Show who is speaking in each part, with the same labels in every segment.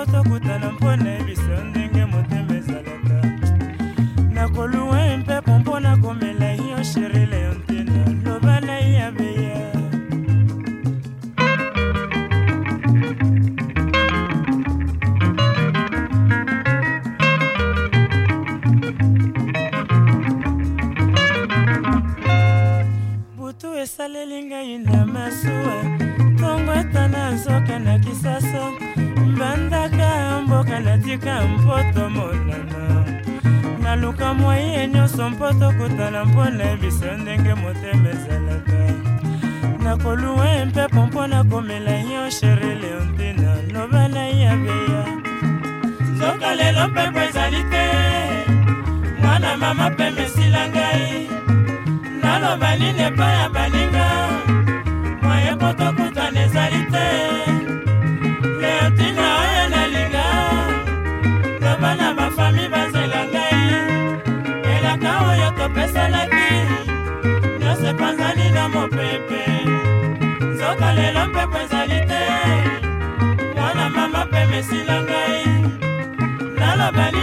Speaker 1: moko tokutana mpona ebiso ndenge motema ezalaka nakoluwa mpepo mpona komela yo sherile yo ntina loba na ya beya butu esaleli ngai na masuwa bamamoye nyonso mpo tokutana mpona biso ndenge motema ezalaka nakoluwa mpepo mpo nakomela yo shere leontina loba na ya beya nzoka lelo mpepo ezali te mwana mama pemesila ngai naloba nini epai ya tika mopepe nzoka lelo mpepo ezali te mwana mama peme esila ngai nalobali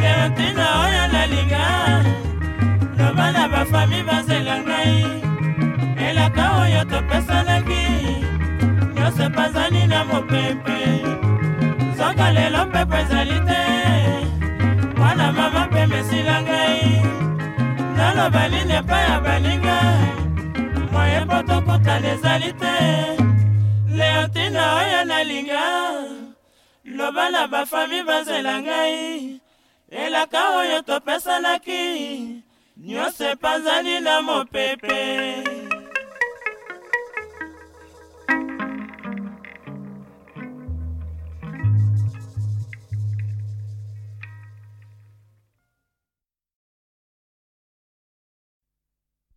Speaker 1: vertina oyo nalinga loba na bafami bazela ngai elaka oyo topesanaki nyonso epazani na mopepe soka lelo mpepo ezali te mwana mama mpe mesila ngai naloba lini epai ya baninga moye mpo tokutana ezali te leontina oyo nalinga loba na bafami bazela ngai elaka oyo topesanaki nyonso epanzani na mopepe